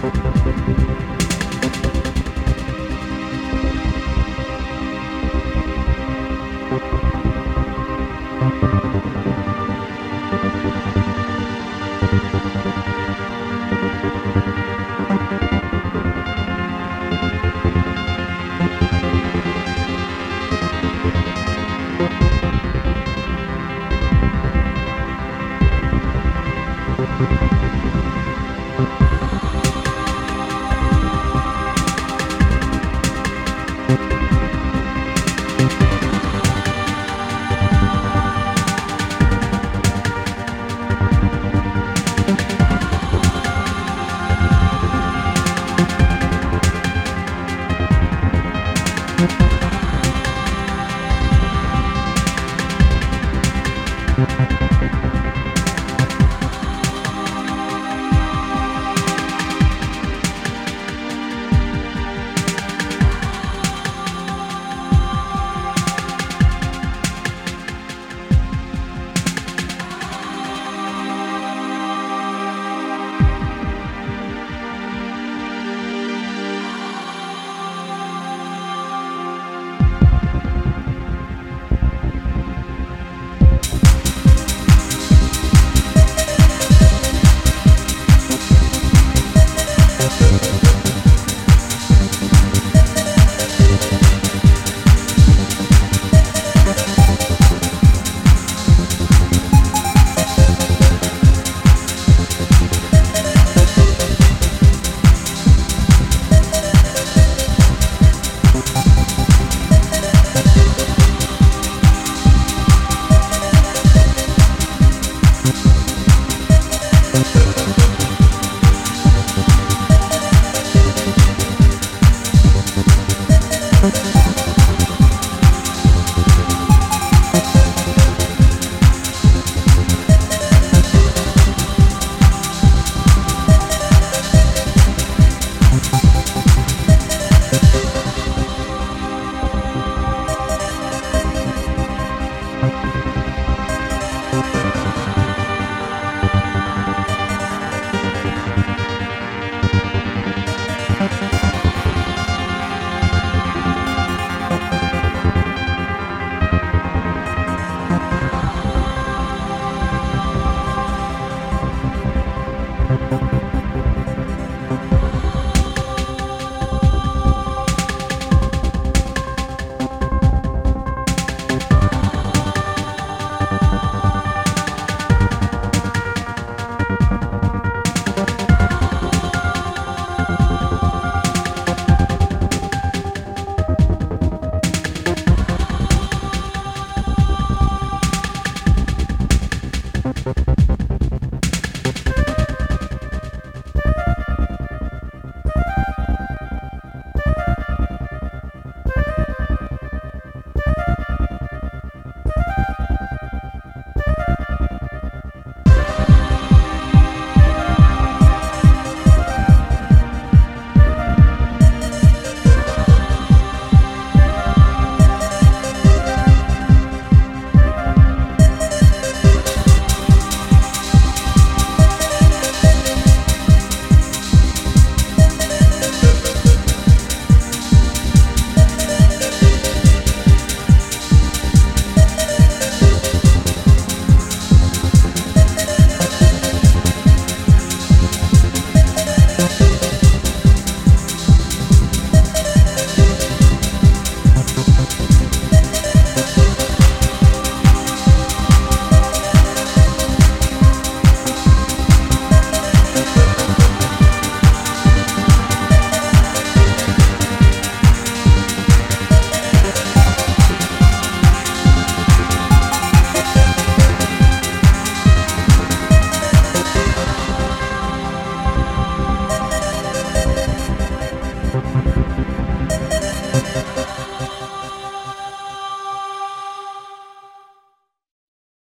Música